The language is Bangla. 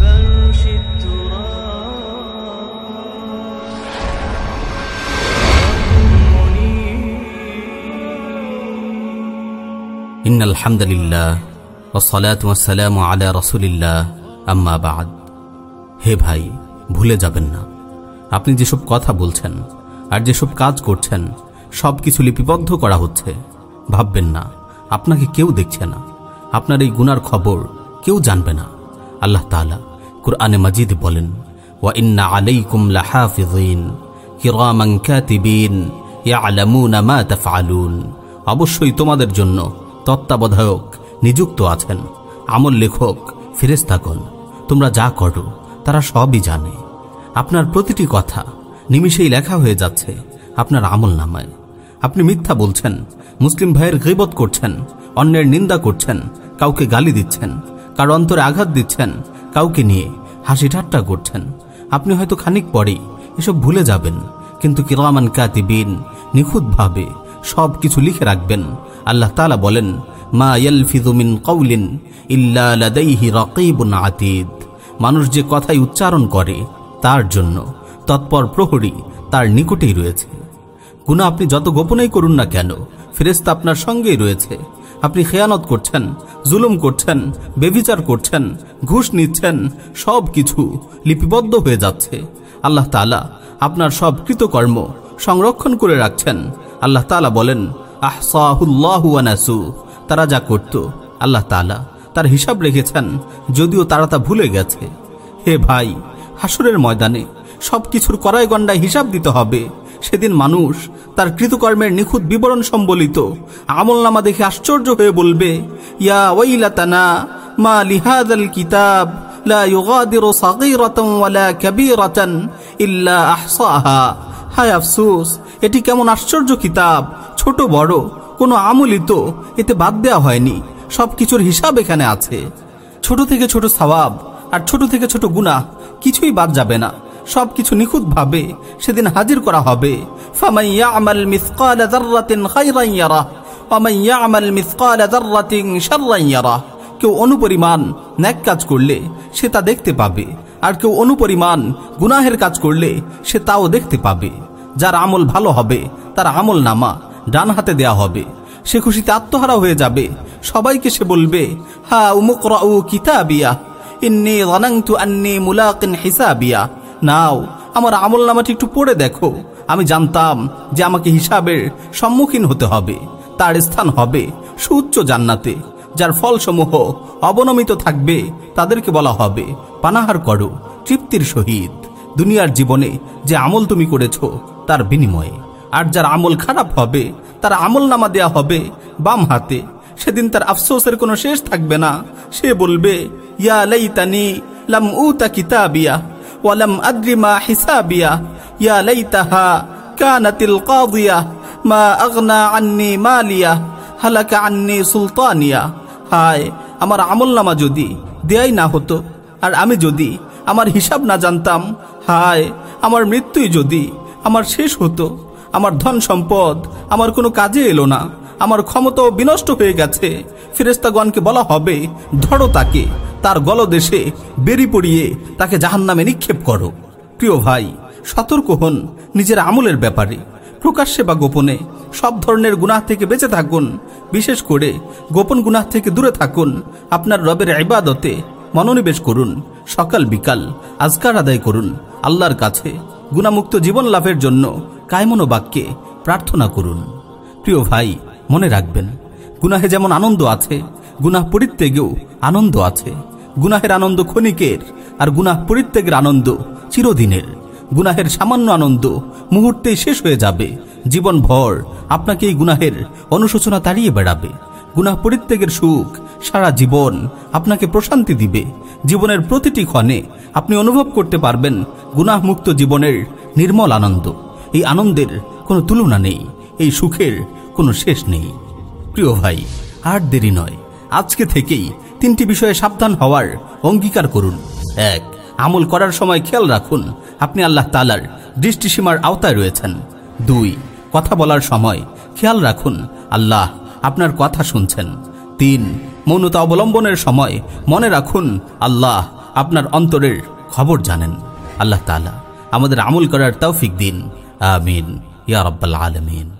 فرش التراب إن الحمد لله والصلاة والسلام على رسول الله أما بعد হে ভাই ভুলে যাবেন না আপনি যেসব কথা বলছেন আর যেসব কাজ করছেন সব কিছু লিপিবদ্ধ করা হচ্ছে ভাববেন না আপনাকে কেউ দেখছে না আপনার এই গুনার খবর কেউ জানবে না। আল্লাহ তাআলা কুরআনে মাজিদ বলেন, ওয়া ইন্না অবশ্যই তোমাদের জন্য তত্ত্বাবধায়ক নিযুক্ত আছেন আমল লেখক ফেরেস্তাগণ তোমরা যা করো, তারা সবই জানে। আপনার প্রতিটি কথা নিমিষেই লেখা হয়ে যাচ্ছে আপনার আমল নামায় আপনি মিথ্যা বলছেন, মুসলিম ভাইয়ের গিবত করছেন অন্যের নিন্দা করছেন, কাউকে গালি দিচ্ছেন, কার অন্তরে আঘাত দিচ্ছেন, কাউকে নিয়ে হাসি ঠাট্টা করছেন। আপনি হয়তো খানিক পরেই এসব ভুলে যাবেন, কিন্তু কিরামান কাতিবিন নিখুঁতভাবে সব কিছু লিখে রাখবেন। আল্লাহ তালা বলেন, মা ইয়ালফিযু মিন কওলিন ইল্লা লাদাইহি রাকীবুন মানুষ যে কথাই উচ্চারণ করে, তার জন্য তৎপর প্রহরী তার নিকটেই রয়েছে। গুণা আপনি যত গোপনেই করুন না কেন ফেরেস্তা আপনার সঙ্গেই রয়েছে। আপনি খেয়ানত করছেন, জুলুম করছেন, বেবিচার করছেন, ঘুষ নিচ্ছেন, সব কিছু লিপিবদ্ধ হয়ে যাচ্ছে। আল্লাহ তালা আপনার সব কৃতকর্ম সংরক্ষণ করে রাখছেন। আল্লাহ তালা বলেন, আহসাহুল্লাহু তারা যা করত, আল্লাহ তালা তার হিসাব রেখেছেন, যদিও তারা তা ভুলে গেছে। হে ভাই, হাসুরের ময়দানে সব কিছুর করায় গণ্ডায় হিসাব দিতে হবে। সেদিন মানুষ তার কৃতকর্মের নিখুঁত বিবরণ সম্বলিত। আমল নামা দেখে আশ্চর্য হয়ে বলবে, ইয়া ওয়াইলাতানা, মা লিহাদাল কিতাব, লা ইউগাদিরু সাগীরাতান ওয়ালা কাবীরাতান ইল্লা আহসাহা। হায় আফসোস, এটি কেমন আশ্চর্য কিতাব, ছোট বড়, কোনো আমলই তো এতে বাদ দেওয়া হয়নি সব কিছুর হিসাব এখানে আছে। ছোট থেকে ছোট সওয়াব আর ছোট থেকে ছোট গুণা কিছুই বাদ যাবে না। সব কিছু নিখুঁতভাবে সেদিন হাজির করা হবে। ইয়ারা কেউ অনুপরিমাণ ন্যাক কাজ করলে সে তা দেখতে পাবে, আর কেউ অনুপরিমাণ গুনাহের কাজ করলে সে তাও দেখতে পাবে। যার আমল ভালো হবে, তার আমল নামা ডান হাতে দেয়া হবে। সে খুশিতে আত্মহারা হয়ে যাবে, সবাইকে সে বলবে, হা উমুকরাউ কিতাবিয়া, ইন্নি জানাংতু আন্নি মুলাকিন হিসাবিয়া। নাও, আমার আমল নামাটি একটু পড়ে দেখো। আমি জানতাম যে আমাকে হিসাবের সম্মুখীন হতে হবে, তার স্থান হবে সুউচ্চ জান্নাতে, যার ফলসমূহ অবনমিত থাকবে, তাদেরকে বলা হবে, পানাহার করো, তৃপ্তির সহিত। দুনিয়ার জীবনে যে আমল তুমি করেছ, তার বিনিময়ে। আর যার আমল খারাপ হবে, তার আমল নামা দেয়া হবে বাম হাতে। সেদিন তার আফসোসের কোনো শেষ থাকবে না। সে বলবে, ইয়া লাইতানি লাম উতা কিতাবিয়া। ওয়ালাম আদ্রি মা হিসাবিয়া। ইয়া লাইতাহা কানাতিল কাদিয়া, মা আগনা আন্নি মালিয়া, হালাকা আন্নি সুলতানিয়া। হায়, আমার আমল নামা যদি দেয়াই না হতো, আর আমি যদি আমার হিসাব না জানতাম, হায়, আমার মৃত্যুই যদি আমার শেষ হতো, আমার ধন সম্পদ আমার কোনো কাজে এলো না, আমার ক্ষমতাও বিনষ্ট হয়ে গেছে ফেরেস্তাগণকে বলা হবে ধরো তাকে। তার গলদেশে বেরি পড়িয়ে তাকে জাহান্নামে নিক্ষেপ করো। প্রিয় ভাই, সতর্ক হন নিজের আমলের ব্যাপারে। প্রকাশ্যে বা গোপনে সব ধরনের গুনাহ থেকে বেঁচে থাকুন। বিশেষ করে গোপন গুনাহ থেকে দূরে থাকুন। আপনার রবের ইবাদতে মনোনিবেশ করুন। সকাল বিকাল আজকার আদায় করুন। আল্লাহর কাছে গুণামুক্ত জীবন লাভের জন্য কায়মনো বাক্যে প্রার্থনা করুন। প্রিয় ভাই, মনে রাখবেন, গুনাহে যেমন আনন্দ আছে গুনাহ পরিত্যাগেও আনন্দ আছে। গুনাহের আনন্দ ক্ষণিকের, আর গুনাহ পরিত্যাগের আনন্দ চিরদিনের। গুনাহের সামান্য আনন্দ মুহূর্তেই শেষ হয়ে যাবে। জীবন ভর আপনাকে এই গুনাহের অনুশোচনা তাড়িয়ে বেড়াবে। গুনাহ পরিত্যাগের সুখ সারা জীবন আপনাকে প্রশান্তি দিবে। জীবনের প্রতিটি ক্ষণে আপনি অনুভব করতে পারবেন গুনাহমুক্ত জীবনের নির্মল আনন্দ। এই আনন্দের কোনো তুলনা নেই, এই সুখের কোনো শেষ নেই। প্রিয় ভাই, আর দেরি নয়। আজকে থেকেই তিনটি বিষয়ে সাবধান হওয়ার অঙ্গীকার করুন। এক, আমল করার সময় খেয়াল রাখুন, আপনি আল্লাহ তালার দৃষ্টিসীমার আওতায় রয়েছেন। দুই, কথা বলার সময় খেয়াল রাখুন, আল্লাহ আপনার কথা শুনছেন। তিন, মৌনতা অবলম্বনের সময় মনে রাখুন, আল্লাহ আপনার অন্তরের খবর জানেন। আল্লাহ তালা আমাদের আমল করার তৌফিক দিন। আমিন। ইয়া রব্বাল আলমিন।